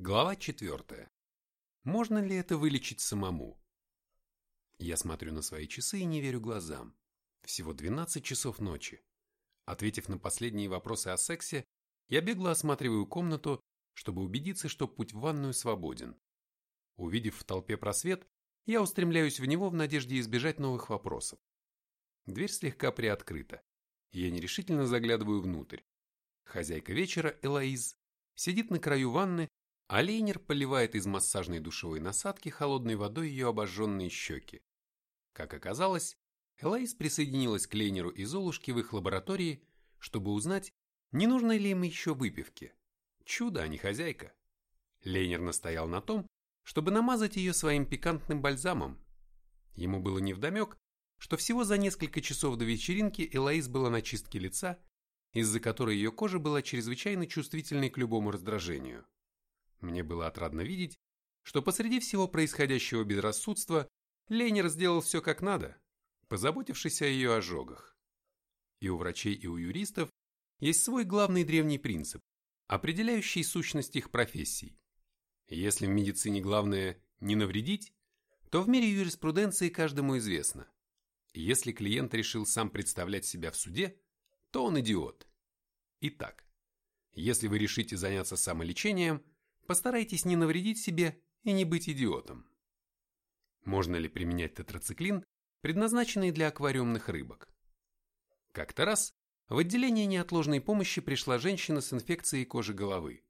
Глава 4. Можно ли это вылечить самому? Я смотрю на свои часы и не верю глазам. Всего 12 часов ночи. Ответив на последние вопросы о сексе, я бегло осматриваю комнату, чтобы убедиться, что путь в ванную свободен. Увидев в толпе просвет, я устремляюсь в него в надежде избежать новых вопросов. Дверь слегка приоткрыта, я нерешительно заглядываю внутрь. Хозяйка вечера, Элоиз, сидит на краю ванны а поливает из массажной душевой насадки холодной водой ее обожженные щеки. Как оказалось, Элайс присоединилась к лейнеру и Золушке в их лаборатории, чтобы узнать, не нужно ли им еще выпивки. Чудо, а не хозяйка. Лейнер настоял на том, чтобы намазать ее своим пикантным бальзамом. Ему было невдомек, что всего за несколько часов до вечеринки Элайс была на чистке лица, из-за которой ее кожа была чрезвычайно чувствительной к любому раздражению. Мне было отрадно видеть, что посреди всего происходящего безрассудства Лейнер сделал все как надо, позаботившись о ее ожогах. И у врачей, и у юристов есть свой главный древний принцип, определяющий сущность их профессий. Если в медицине главное не навредить, то в мире юриспруденции каждому известно. Если клиент решил сам представлять себя в суде, то он идиот. Итак, если вы решите заняться самолечением – Постарайтесь не навредить себе и не быть идиотом. Можно ли применять тетрациклин, предназначенный для аквариумных рыбок? Как-то раз в отделение неотложной помощи пришла женщина с инфекцией кожи головы.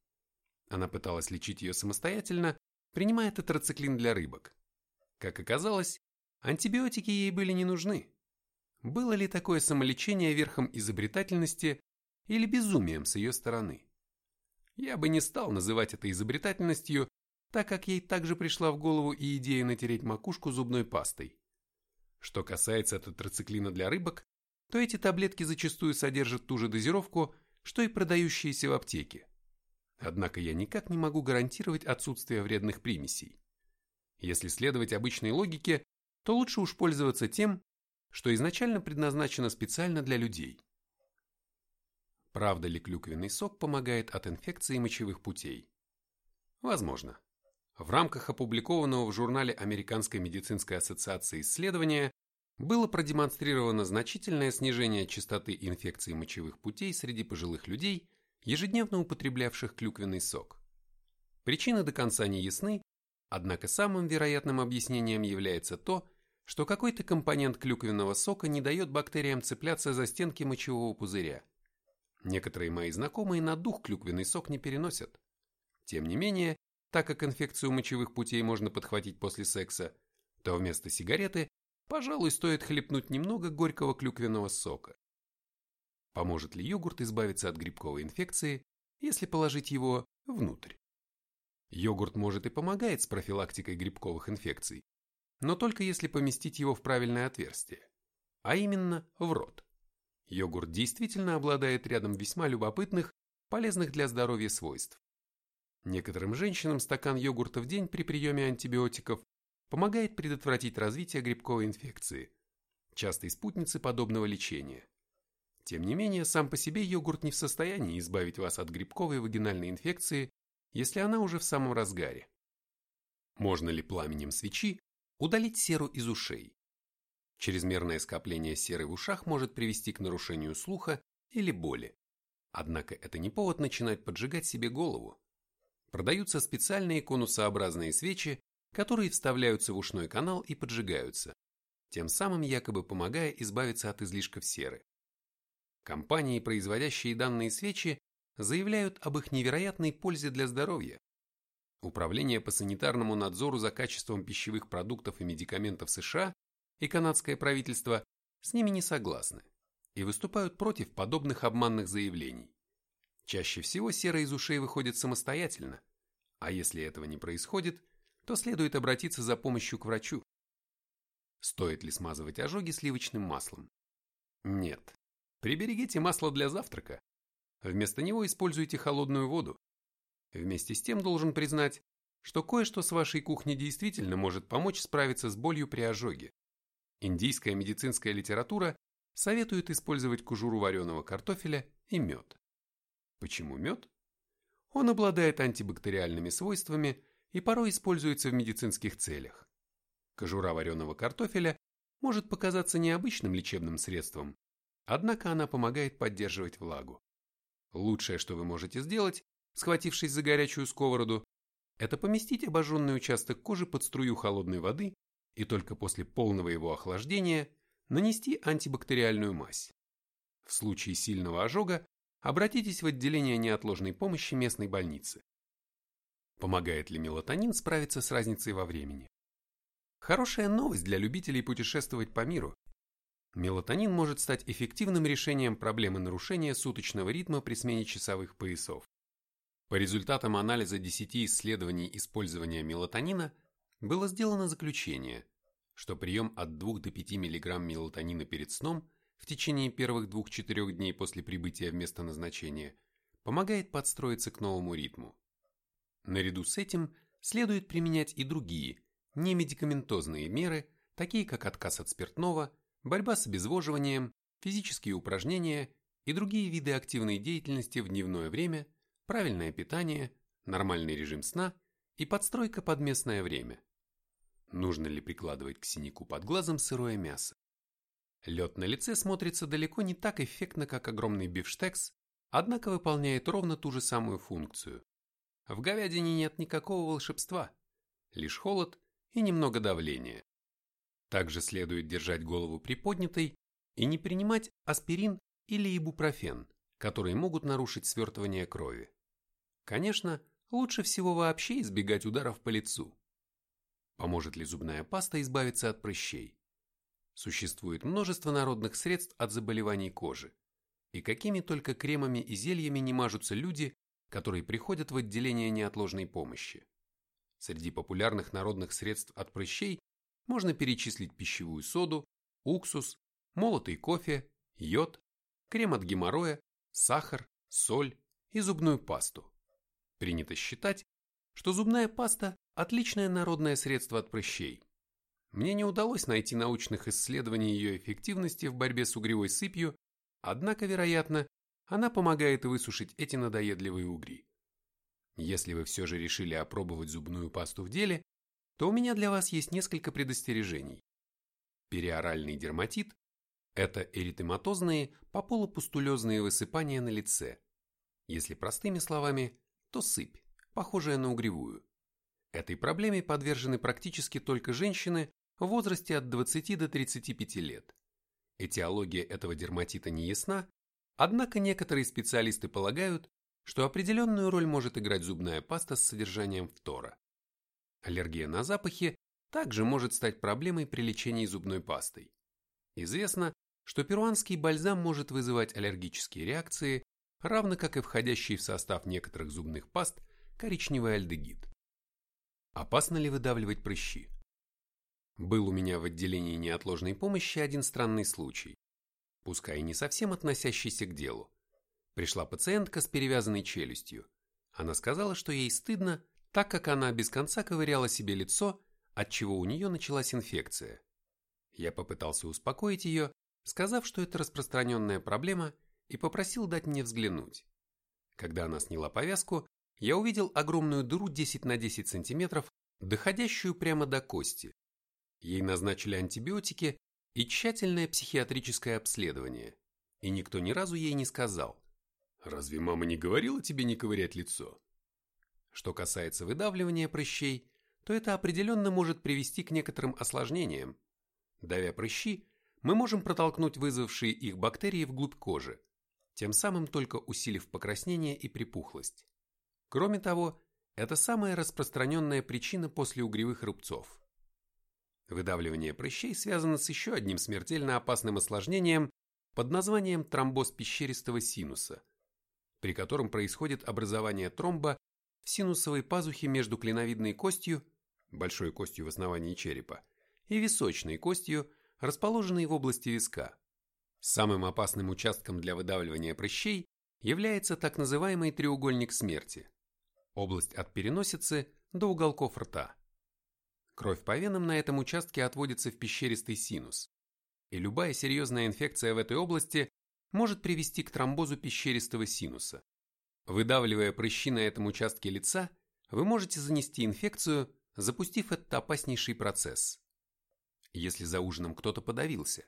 Она пыталась лечить ее самостоятельно, принимая тетрациклин для рыбок. Как оказалось, антибиотики ей были не нужны. Было ли такое самолечение верхом изобретательности или безумием с ее стороны? Я бы не стал называть это изобретательностью, так как ей также пришла в голову и идея натереть макушку зубной пастой. Что касается тетрациклина для рыбок, то эти таблетки зачастую содержат ту же дозировку, что и продающиеся в аптеке. Однако я никак не могу гарантировать отсутствие вредных примесей. Если следовать обычной логике, то лучше уж пользоваться тем, что изначально предназначено специально для людей. Правда ли клюквенный сок помогает от инфекции мочевых путей? Возможно. В рамках опубликованного в журнале Американской медицинской ассоциации исследования было продемонстрировано значительное снижение частоты инфекций мочевых путей среди пожилых людей, ежедневно употреблявших клюквенный сок. Причины до конца не ясны, однако самым вероятным объяснением является то, что какой-то компонент клюквенного сока не дает бактериям цепляться за стенки мочевого пузыря. Некоторые мои знакомые на дух клюквенный сок не переносят. Тем не менее, так как инфекцию мочевых путей можно подхватить после секса, то вместо сигареты, пожалуй, стоит хлебнуть немного горького клюквенного сока. Поможет ли йогурт избавиться от грибковой инфекции, если положить его внутрь? Йогурт может и помогает с профилактикой грибковых инфекций, но только если поместить его в правильное отверстие, а именно в рот. Йогурт действительно обладает рядом весьма любопытных, полезных для здоровья свойств. Некоторым женщинам стакан йогурта в день при приеме антибиотиков помогает предотвратить развитие грибковой инфекции, частой спутницы подобного лечения. Тем не менее, сам по себе йогурт не в состоянии избавить вас от грибковой вагинальной инфекции, если она уже в самом разгаре. Можно ли пламенем свечи удалить серу из ушей? Чрезмерное скопление серы в ушах может привести к нарушению слуха или боли. Однако это не повод начинать поджигать себе голову. Продаются специальные конусообразные свечи, которые вставляются в ушной канал и поджигаются, тем самым якобы помогая избавиться от излишков серы. Компании, производящие данные свечи, заявляют об их невероятной пользе для здоровья. Управление по санитарному надзору за качеством пищевых продуктов и медикаментов США и канадское правительство с ними не согласны и выступают против подобных обманных заявлений. Чаще всего сера из ушей выходит самостоятельно, а если этого не происходит, то следует обратиться за помощью к врачу. Стоит ли смазывать ожоги сливочным маслом? Нет. Приберегите масло для завтрака. Вместо него используйте холодную воду. Вместе с тем должен признать, что кое-что с вашей кухни действительно может помочь справиться с болью при ожоге. Индийская медицинская литература советует использовать кожуру вареного картофеля и мед. Почему мед? Он обладает антибактериальными свойствами и порой используется в медицинских целях. Кожура вареного картофеля может показаться необычным лечебным средством, однако она помогает поддерживать влагу. Лучшее, что вы можете сделать, схватившись за горячую сковороду, это поместить обожженный участок кожи под струю холодной воды и только после полного его охлаждения нанести антибактериальную мазь. В случае сильного ожога обратитесь в отделение неотложной помощи местной больницы. Помогает ли мелатонин справиться с разницей во времени? Хорошая новость для любителей путешествовать по миру. Мелатонин может стать эффективным решением проблемы нарушения суточного ритма при смене часовых поясов. По результатам анализа 10 исследований использования мелатонина было сделано заключение, что прием от 2 до 5 мг мелатонина перед сном в течение первых 2-4 дней после прибытия в место назначения помогает подстроиться к новому ритму. Наряду с этим следует применять и другие, немедикаментозные меры, такие как отказ от спиртного, борьба с обезвоживанием, физические упражнения и другие виды активной деятельности в дневное время, правильное питание, нормальный режим сна и подстройка под местное время. Нужно ли прикладывать к синяку под глазом сырое мясо? Лед на лице смотрится далеко не так эффектно, как огромный бифштекс, однако выполняет ровно ту же самую функцию. В говядине нет никакого волшебства, лишь холод и немного давления. Также следует держать голову приподнятой и не принимать аспирин или ибупрофен, которые могут нарушить свертывание крови. Конечно, лучше всего вообще избегать ударов по лицу. Поможет ли зубная паста избавиться от прыщей? Существует множество народных средств от заболеваний кожи. И какими только кремами и зельями не мажутся люди, которые приходят в отделение неотложной помощи. Среди популярных народных средств от прыщей можно перечислить пищевую соду, уксус, молотый кофе, йод, крем от геморроя, сахар, соль и зубную пасту. Принято считать, что зубная паста – отличное народное средство от прыщей. Мне не удалось найти научных исследований ее эффективности в борьбе с угревой сыпью, однако, вероятно, она помогает высушить эти надоедливые угри. Если вы все же решили опробовать зубную пасту в деле, то у меня для вас есть несколько предостережений. Периоральный дерматит – это эритематозные пополупустулезные высыпания на лице. Если простыми словами, то сыпь, похожая на угревую. Этой проблеме подвержены практически только женщины в возрасте от 20 до 35 лет. Этиология этого дерматита не ясна, однако некоторые специалисты полагают, что определенную роль может играть зубная паста с содержанием фтора. Аллергия на запахи также может стать проблемой при лечении зубной пастой. Известно, что перуанский бальзам может вызывать аллергические реакции, равно как и входящий в состав некоторых зубных паст коричневый альдегид. Опасно ли выдавливать прыщи? Был у меня в отделении неотложной помощи один странный случай, пускай и не совсем относящийся к делу. Пришла пациентка с перевязанной челюстью. Она сказала, что ей стыдно, так как она без конца ковыряла себе лицо, отчего у нее началась инфекция. Я попытался успокоить ее, сказав, что это распространенная проблема, и попросил дать мне взглянуть. Когда она сняла повязку, я увидел огромную дыру 10 на 10 сантиметров, доходящую прямо до кости. Ей назначили антибиотики и тщательное психиатрическое обследование. И никто ни разу ей не сказал. «Разве мама не говорила тебе не ковырять лицо?» Что касается выдавливания прыщей, то это определенно может привести к некоторым осложнениям. Давя прыщи, мы можем протолкнуть вызвавшие их бактерии вглубь кожи, тем самым только усилив покраснение и припухлость. Кроме того, это самая распространенная причина после угревых рубцов. Выдавливание прыщей связано с еще одним смертельно опасным осложнением под названием тромбоз пещеристого синуса, при котором происходит образование тромба в синусовой пазухе между клиновидной костью, большой костью в основании черепа, и височной костью, расположенной в области виска. Самым опасным участком для выдавливания прыщей является так называемый треугольник смерти – область от переносицы до уголков рта. Кровь по венам на этом участке отводится в пещеристый синус, и любая серьезная инфекция в этой области может привести к тромбозу пещеристого синуса. Выдавливая прыщи на этом участке лица, вы можете занести инфекцию, запустив этот опаснейший процесс. Если за ужином кто-то подавился,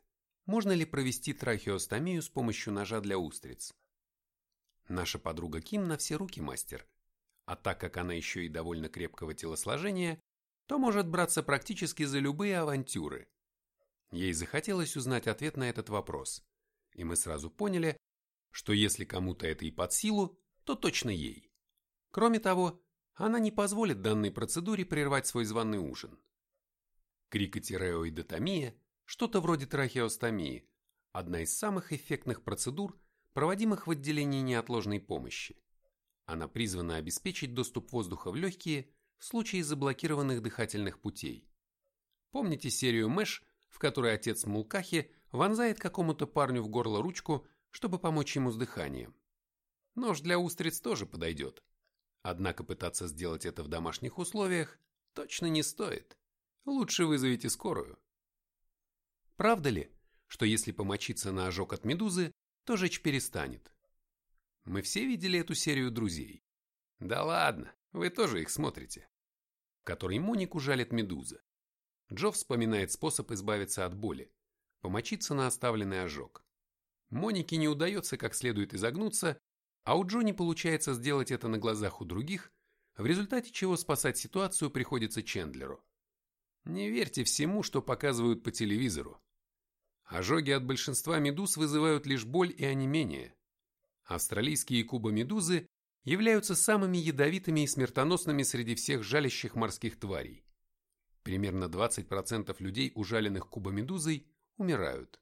можно ли провести трахеостомию с помощью ножа для устриц? Наша подруга Ким на все руки мастер, а так как она еще и довольно крепкого телосложения, то может браться практически за любые авантюры. Ей захотелось узнать ответ на этот вопрос, и мы сразу поняли, что если кому-то это и под силу, то точно ей. Кроме того, она не позволит данной процедуре прервать свой званый ужин. Крикотиреоидотомия, что-то вроде трахеостомии, одна из самых эффектных процедур, проводимых в отделении неотложной помощи. Она призвана обеспечить доступ воздуха в легкие в случае заблокированных дыхательных путей. Помните серию Мэш, в которой отец Мулкахи вонзает какому-то парню в горло ручку, чтобы помочь ему с дыханием? Нож для устриц тоже подойдет. Однако пытаться сделать это в домашних условиях точно не стоит. Лучше вызовите скорую. Правда ли, что если помочиться на ожог от медузы, то жечь перестанет? Мы все видели эту серию друзей. Да ладно, вы тоже их смотрите в которой Монику жалит медуза. Джо вспоминает способ избавиться от боли – помочиться на оставленный ожог. Монике не удается как следует изогнуться, а у Джо не получается сделать это на глазах у других, в результате чего спасать ситуацию приходится Чендлеру. Не верьте всему, что показывают по телевизору. Ожоги от большинства медуз вызывают лишь боль и онемение. Австралийские кубомедузы являются самыми ядовитыми и смертоносными среди всех жалящих морских тварей. Примерно 20% людей, ужаленных кубомедузой, умирают.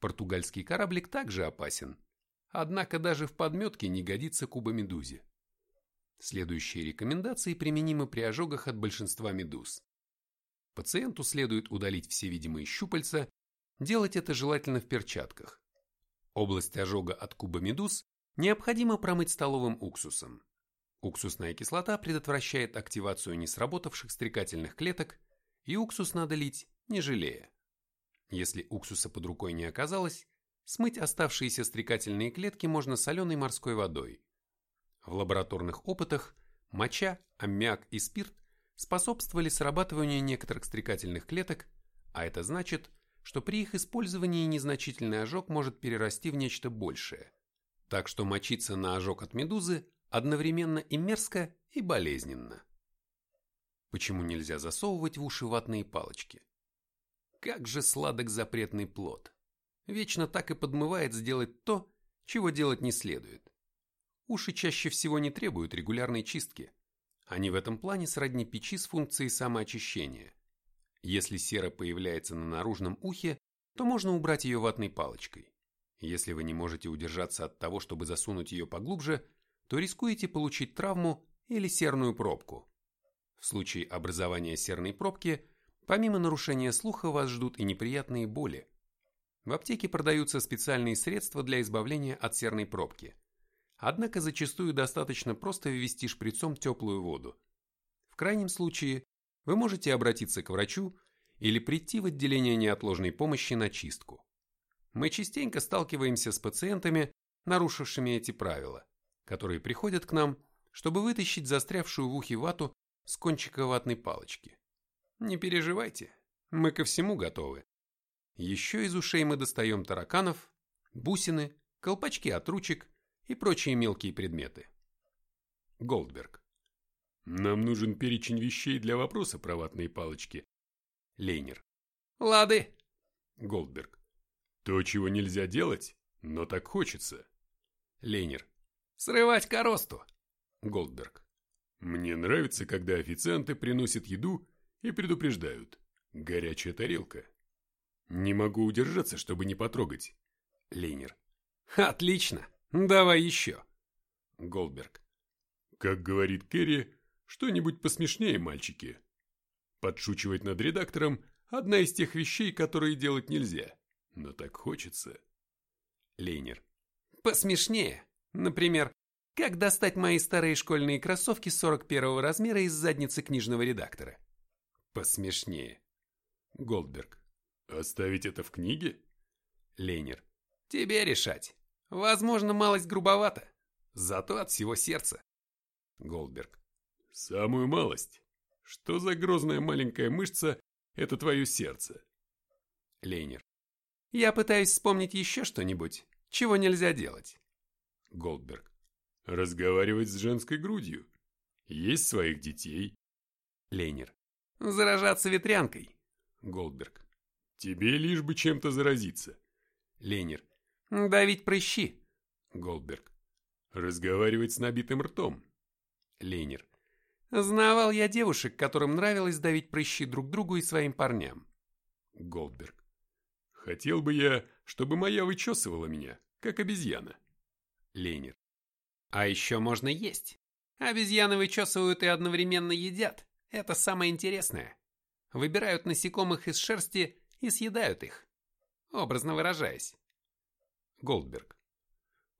Португальский кораблик также опасен, однако даже в подметке не годится кубомедузе. Следующие рекомендации применимы при ожогах от большинства медуз. Пациенту следует удалить все видимые щупальца, делать это желательно в перчатках. Область ожога от кубомедуз Необходимо промыть столовым уксусом. Уксусная кислота предотвращает активацию несработавших стрекательных клеток, и уксус надо лить, не жалея. Если уксуса под рукой не оказалось, смыть оставшиеся стрекательные клетки можно соленой морской водой. В лабораторных опытах моча, аммиак и спирт способствовали срабатыванию некоторых стрекательных клеток, а это значит, что при их использовании незначительный ожог может перерасти в нечто большее – так что мочиться на ожог от медузы одновременно и мерзко, и болезненно. Почему нельзя засовывать в уши ватные палочки? Как же сладок запретный плод. Вечно так и подмывает сделать то, чего делать не следует. Уши чаще всего не требуют регулярной чистки. Они в этом плане сродни печи с функцией самоочищения. Если сера появляется на наружном ухе, то можно убрать ее ватной палочкой. Если вы не можете удержаться от того, чтобы засунуть ее поглубже, то рискуете получить травму или серную пробку. В случае образования серной пробки, помимо нарушения слуха вас ждут и неприятные боли. В аптеке продаются специальные средства для избавления от серной пробки. Однако зачастую достаточно просто ввести шприцом теплую воду. В крайнем случае, вы можете обратиться к врачу или прийти в отделение неотложной помощи на чистку. Мы частенько сталкиваемся с пациентами, нарушившими эти правила, которые приходят к нам, чтобы вытащить застрявшую в ухе вату с кончика ватной палочки. Не переживайте, мы ко всему готовы. Еще из ушей мы достаем тараканов, бусины, колпачки от ручек и прочие мелкие предметы. Голдберг. Нам нужен перечень вещей для вопроса про ватные палочки. Лейнер. Лады. Голдберг. То, чего нельзя делать, но так хочется. Ленер. Срывать коросту. Голдберг. Мне нравится, когда официанты приносят еду и предупреждают. Горячая тарелка. Не могу удержаться, чтобы не потрогать. Ленер. Отлично. Давай еще. Голдберг. Как говорит Керри, что-нибудь посмешнее, мальчики. Подшучивать над редактором – одна из тех вещей, которые делать нельзя но так хочется. Лейнер. Посмешнее. Например, как достать мои старые школьные кроссовки 41 размера из задницы книжного редактора? Посмешнее. Голдберг. Оставить это в книге? Лейнер. Тебе решать. Возможно, малость грубовато. Зато от всего сердца. Голдберг. Самую малость. Что за грозная маленькая мышца – это твое сердце? Лейнер. Я пытаюсь вспомнить еще что-нибудь, чего нельзя делать. Голдберг. Разговаривать с женской грудью. Есть своих детей. Лейнер. Заражаться ветрянкой. Голдберг. Тебе лишь бы чем-то заразиться. Лейнер. Давить прыщи. Голдберг. Разговаривать с набитым ртом. Лейнер. Знавал я девушек, которым нравилось давить прыщи друг другу и своим парням. Голдберг. Хотел бы я, чтобы моя вычесывала меня, как обезьяна. Лейнер. А еще можно есть. Обезьяны вычесывают и одновременно едят. Это самое интересное. Выбирают насекомых из шерсти и съедают их. Образно выражаясь. Голдберг.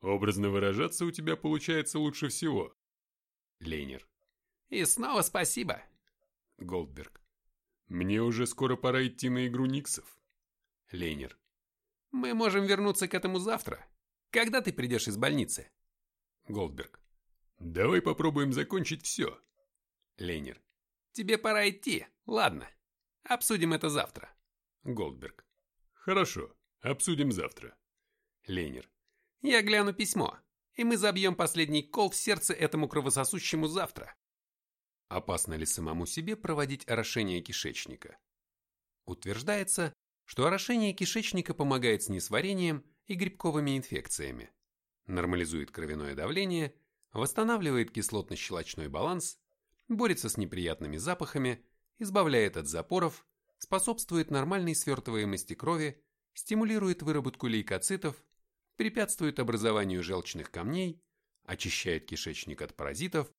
Образно выражаться у тебя получается лучше всего. Лейнер. И снова спасибо. Голдберг. Мне уже скоро пора идти на игру Никсов. Лейнер. Мы можем вернуться к этому завтра. Когда ты придешь из больницы? Голдберг. Давай попробуем закончить все. Лейнер. Тебе пора идти. Ладно. Обсудим это завтра. Голдберг. Хорошо. Обсудим завтра. Лейнер. Я гляну письмо, и мы забьем последний кол в сердце этому кровососущему завтра. Опасно ли самому себе проводить орошение кишечника? Утверждается, что орошение кишечника помогает с несварением и грибковыми инфекциями, нормализует кровяное давление, восстанавливает кислотно-щелочной баланс, борется с неприятными запахами, избавляет от запоров, способствует нормальной свертываемости крови, стимулирует выработку лейкоцитов, препятствует образованию желчных камней, очищает кишечник от паразитов,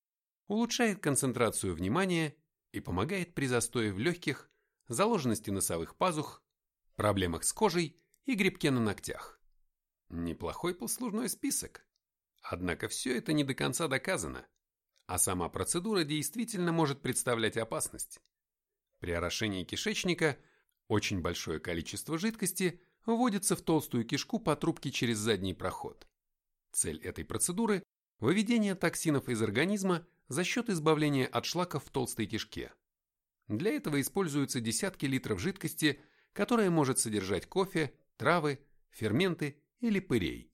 улучшает концентрацию внимания и помогает при застое в легких, заложенности носовых пазух, проблемах с кожей и грибке на ногтях. Неплохой послужной список. Однако все это не до конца доказано, а сама процедура действительно может представлять опасность. При орошении кишечника очень большое количество жидкости вводится в толстую кишку по трубке через задний проход. Цель этой процедуры – выведение токсинов из организма за счет избавления от шлаков в толстой кишке. Для этого используются десятки литров жидкости, которая может содержать кофе, травы, ферменты или пырей.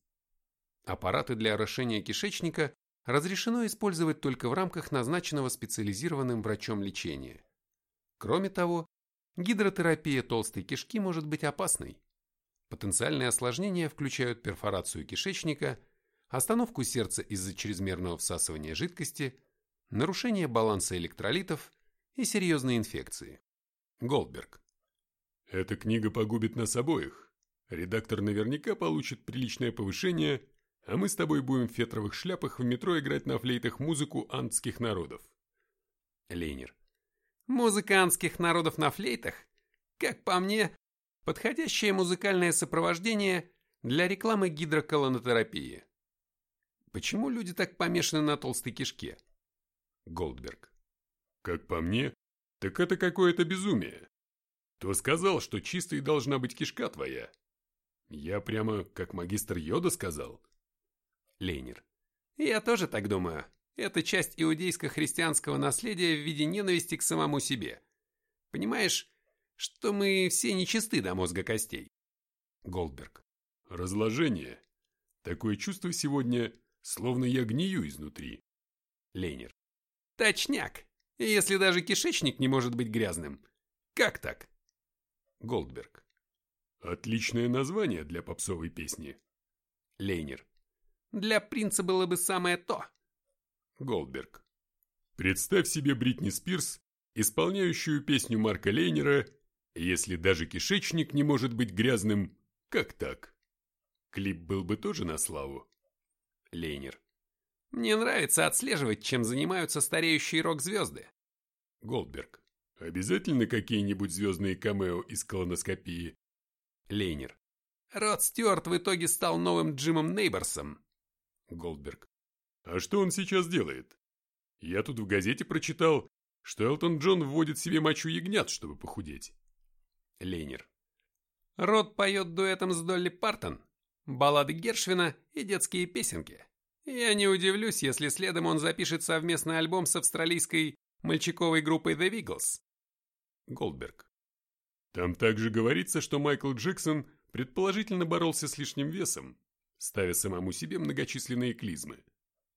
Аппараты для орошения кишечника разрешено использовать только в рамках назначенного специализированным врачом лечения. Кроме того, гидротерапия толстой кишки может быть опасной. Потенциальные осложнения включают перфорацию кишечника, остановку сердца из-за чрезмерного всасывания жидкости – нарушение баланса электролитов и серьезные инфекции. Голдберг. Эта книга погубит нас обоих. Редактор наверняка получит приличное повышение, а мы с тобой будем в фетровых шляпах в метро играть на флейтах музыку антских народов. Лейнер. Музыка антских народов на флейтах? Как по мне, подходящее музыкальное сопровождение для рекламы гидроколонотерапии. Почему люди так помешаны на толстой кишке? Голдберг. Как по мне, так это какое-то безумие. Кто сказал, что чистой должна быть кишка твоя? Я прямо как магистр Йода сказал. Лейнер. Я тоже так думаю. Это часть иудейско-христианского наследия в виде ненависти к самому себе. Понимаешь, что мы все нечисты до мозга костей. Голдберг. Разложение. Такое чувство сегодня, словно я гнию изнутри. Лейнер. Точняк. Если даже кишечник не может быть грязным. Как так? Голдберг. Отличное название для попсовой песни. Лейнер. Для принца было бы самое то. Голдберг. Представь себе Бритни Спирс, исполняющую песню Марка Лейнера «Если даже кишечник не может быть грязным, как так?» Клип был бы тоже на славу. Лейнер. Мне нравится отслеживать, чем занимаются стареющие рок-звезды. Голдберг. Обязательно какие-нибудь звездные камео из колоноскопии? Лейнер. Род Стюарт в итоге стал новым Джимом Нейборсом. Голдберг. А что он сейчас делает? Я тут в газете прочитал, что Элтон Джон вводит себе мочу ягнят, чтобы похудеть. Лейнер. Род поет дуэтом с Долли Партон, баллады Гершвина и детские песенки. Я не удивлюсь, если следом он запишет совместный альбом с австралийской мальчиковой группой The Wiggles. Голдберг. Там также говорится, что Майкл Джексон предположительно боролся с лишним весом, ставя самому себе многочисленные клизмы.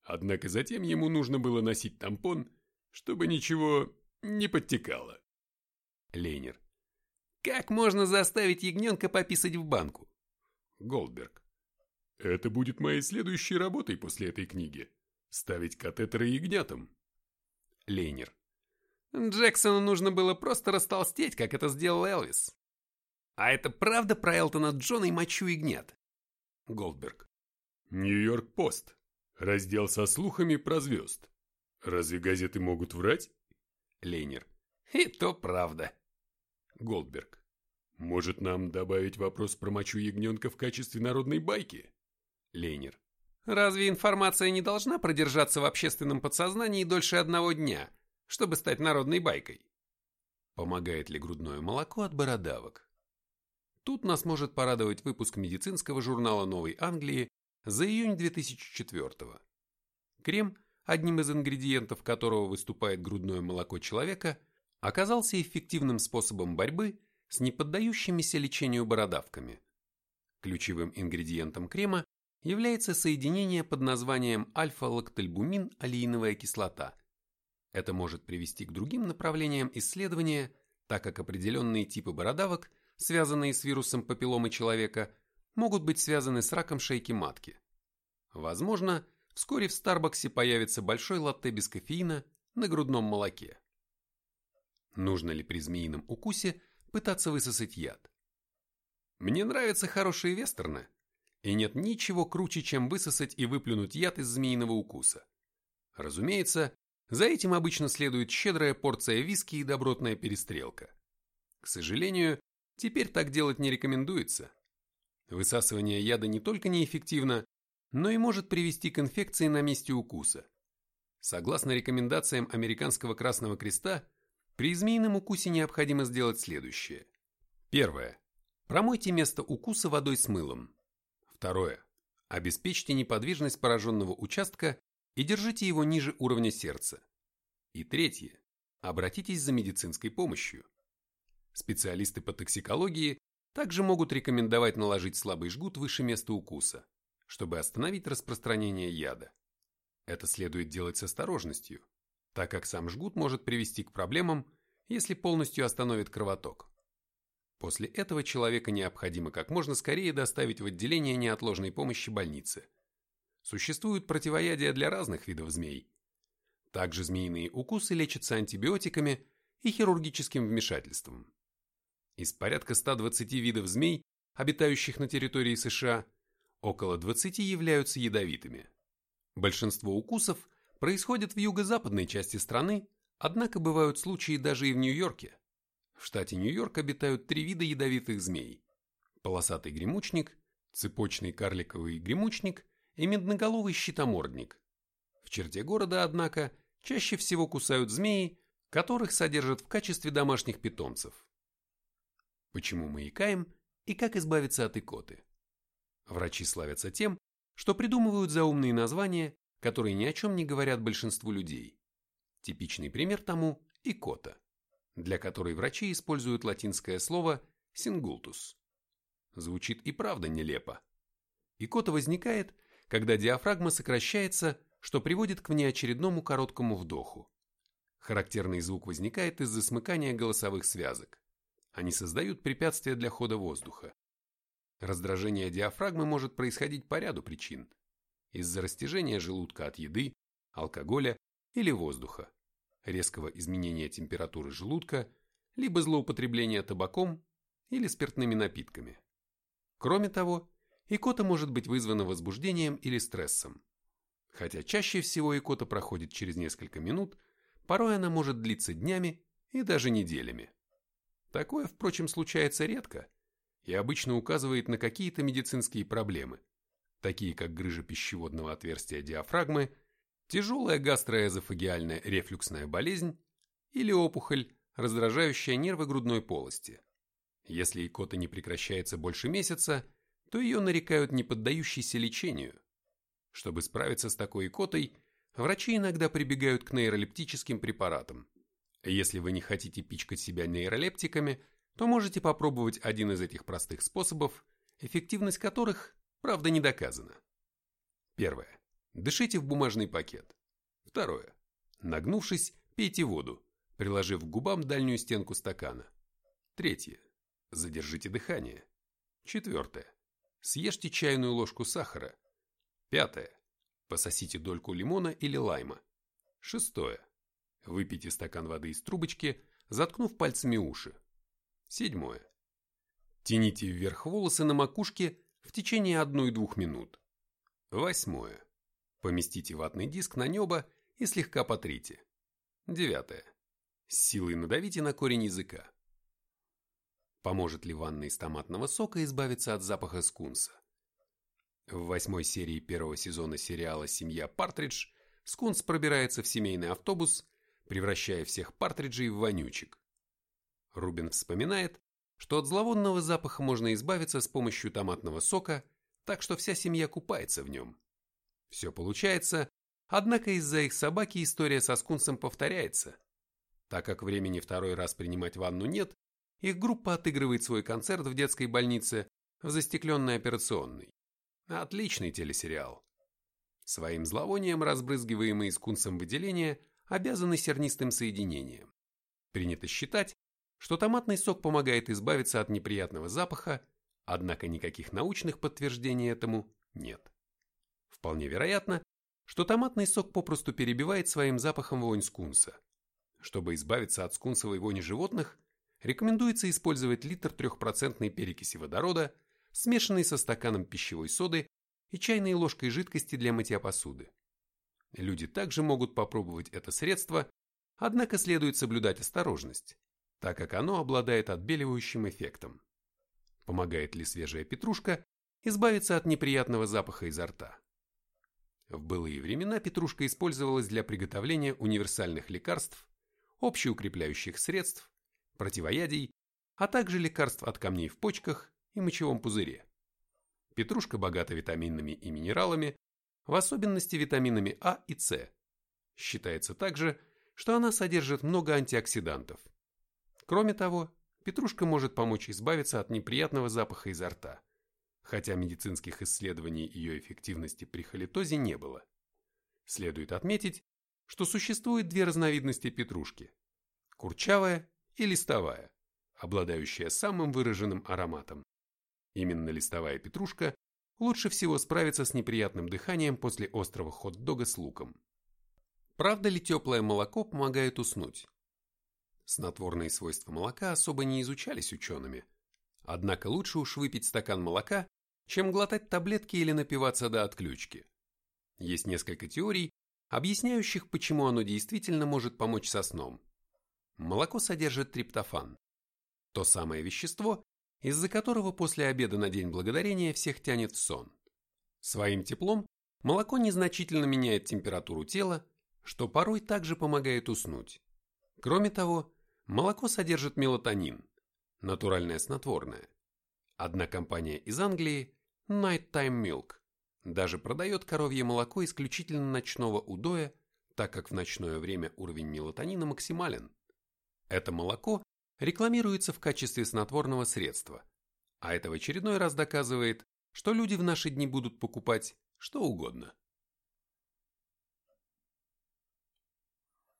Однако затем ему нужно было носить тампон, чтобы ничего не подтекало. Лейнер. Как можно заставить ягненка пописать в банку? Голдберг. Это будет моей следующей работой после этой книги. Ставить катетеры ягнятам. Лейнер. Джексону нужно было просто растолстеть, как это сделал Элвис. А это правда про Элтона Джона и мочу ягнят? Голдберг. Нью-Йорк Пост. Раздел со слухами про звезд. Разве газеты могут врать? Лейнер. И то правда. Голдберг. Может нам добавить вопрос про мочу ягненка в качестве народной байки? Лейнер. Разве информация не должна продержаться в общественном подсознании дольше одного дня, чтобы стать народной байкой? Помогает ли грудное молоко от бородавок? Тут нас может порадовать выпуск медицинского журнала Новой Англии за июнь 2004 -го. Крем, одним из ингредиентов которого выступает грудное молоко человека, оказался эффективным способом борьбы с неподдающимися лечению бородавками. Ключевым ингредиентом крема является соединение под названием альфа-лактальбумин-алииновая кислота. Это может привести к другим направлениям исследования, так как определенные типы бородавок – связанные с вирусом папилломы человека, могут быть связаны с раком шейки матки. Возможно, вскоре в Старбаксе появится большой латте без кофеина на грудном молоке. Нужно ли при змеином укусе пытаться высосать яд? Мне нравятся хорошие вестерны, и нет ничего круче, чем высосать и выплюнуть яд из змеиного укуса. Разумеется, за этим обычно следует щедрая порция виски и добротная перестрелка. К сожалению, Теперь так делать не рекомендуется. Высасывание яда не только неэффективно, но и может привести к инфекции на месте укуса. Согласно рекомендациям Американского Красного Креста, при змеином укусе необходимо сделать следующее. Первое. Промойте место укуса водой с мылом. Второе. Обеспечьте неподвижность пораженного участка и держите его ниже уровня сердца. И третье. Обратитесь за медицинской помощью. Специалисты по токсикологии также могут рекомендовать наложить слабый жгут выше места укуса, чтобы остановить распространение яда. Это следует делать с осторожностью, так как сам жгут может привести к проблемам, если полностью остановит кровоток. После этого человека необходимо как можно скорее доставить в отделение неотложной помощи больницы. Существуют противоядия для разных видов змей. Также змеиные укусы лечатся антибиотиками и хирургическим вмешательством. Из порядка 120 видов змей, обитающих на территории США, около 20 являются ядовитыми. Большинство укусов происходят в юго-западной части страны, однако бывают случаи даже и в Нью-Йорке. В штате Нью-Йорк обитают три вида ядовитых змей. Полосатый гремучник, цепочный карликовый гремучник и медноголовый щитомордник. В черте города, однако, чаще всего кусают змеи, которых содержат в качестве домашних питомцев почему мы икаем и как избавиться от икоты. Врачи славятся тем, что придумывают заумные названия, которые ни о чем не говорят большинству людей. Типичный пример тому – икота, для которой врачи используют латинское слово «сингултус». Звучит и правда нелепо. Икота возникает, когда диафрагма сокращается, что приводит к внеочередному короткому вдоху. Характерный звук возникает из-за смыкания голосовых связок. Они создают препятствия для хода воздуха. Раздражение диафрагмы может происходить по ряду причин. Из-за растяжения желудка от еды, алкоголя или воздуха, резкого изменения температуры желудка, либо злоупотребления табаком или спиртными напитками. Кроме того, икота может быть вызвана возбуждением или стрессом. Хотя чаще всего икота проходит через несколько минут, порой она может длиться днями и даже неделями. Такое, впрочем, случается редко и обычно указывает на какие-то медицинские проблемы, такие как грыжа пищеводного отверстия диафрагмы, тяжелая гастроэзофагиальная рефлюксная болезнь или опухоль, раздражающая нервы грудной полости. Если икота не прекращается больше месяца, то ее нарекают неподдающейся лечению. Чтобы справиться с такой икотой, врачи иногда прибегают к нейролептическим препаратам. Если вы не хотите пичкать себя нейролептиками, то можете попробовать один из этих простых способов, эффективность которых, правда, не доказана. Первое. Дышите в бумажный пакет. Второе. Нагнувшись, пейте воду, приложив к губам дальнюю стенку стакана. Третье. Задержите дыхание. Четвертое. Съешьте чайную ложку сахара. Пятое. Пососите дольку лимона или лайма. Шестое. Выпейте стакан воды из трубочки, заткнув пальцами уши. Седьмое. Тяните вверх волосы на макушке в течение 1-2 минут. Восьмое. Поместите ватный диск на небо и слегка потрите. Девятое. С силой надавите на корень языка. Поможет ли ванна из томатного сока избавиться от запаха скунса? В восьмой серии первого сезона сериала «Семья Партридж» скунс пробирается в семейный автобус, превращая всех партриджей в вонючек. Рубин вспоминает, что от зловонного запаха можно избавиться с помощью томатного сока, так что вся семья купается в нем. Все получается, однако из-за их собаки история со скунсом повторяется. Так как времени второй раз принимать ванну нет, их группа отыгрывает свой концерт в детской больнице в застекленной операционной. Отличный телесериал. Своим зловонием разбрызгиваемые скунсом выделения обязаны сернистым соединением. Принято считать, что томатный сок помогает избавиться от неприятного запаха, однако никаких научных подтверждений этому нет. Вполне вероятно, что томатный сок попросту перебивает своим запахом вонь скунса. Чтобы избавиться от скунсовой вони животных, рекомендуется использовать литр трехпроцентной перекиси водорода, смешанный со стаканом пищевой соды и чайной ложкой жидкости для мытья посуды. Люди также могут попробовать это средство, однако следует соблюдать осторожность, так как оно обладает отбеливающим эффектом. Помогает ли свежая петрушка избавиться от неприятного запаха изо рта? В былые времена петрушка использовалась для приготовления универсальных лекарств, общеукрепляющих средств, противоядий, а также лекарств от камней в почках и мочевом пузыре. Петрушка богата витаминами и минералами, в особенности витаминами А и С. Считается также, что она содержит много антиоксидантов. Кроме того, петрушка может помочь избавиться от неприятного запаха изо рта, хотя медицинских исследований ее эффективности при халитозе не было. Следует отметить, что существует две разновидности петрушки – курчавая и листовая, обладающая самым выраженным ароматом. Именно листовая петрушка лучше всего справится с неприятным дыханием после острого хот-дога с луком. Правда ли теплое молоко помогает уснуть? Снотворные свойства молока особо не изучались учеными. Однако лучше уж выпить стакан молока, чем глотать таблетки или напиваться до отключки. Есть несколько теорий, объясняющих, почему оно действительно может помочь со сном. Молоко содержит триптофан. То самое вещество, из-за которого после обеда на День Благодарения всех тянет в сон. Своим теплом молоко незначительно меняет температуру тела, что порой также помогает уснуть. Кроме того, молоко содержит мелатонин, натуральное снотворное. Одна компания из Англии, Nighttime Milk, даже продает коровье молоко исключительно ночного удоя, так как в ночное время уровень мелатонина максимален. Это молоко рекламируется в качестве снотворного средства, а это в очередной раз доказывает, что люди в наши дни будут покупать что угодно.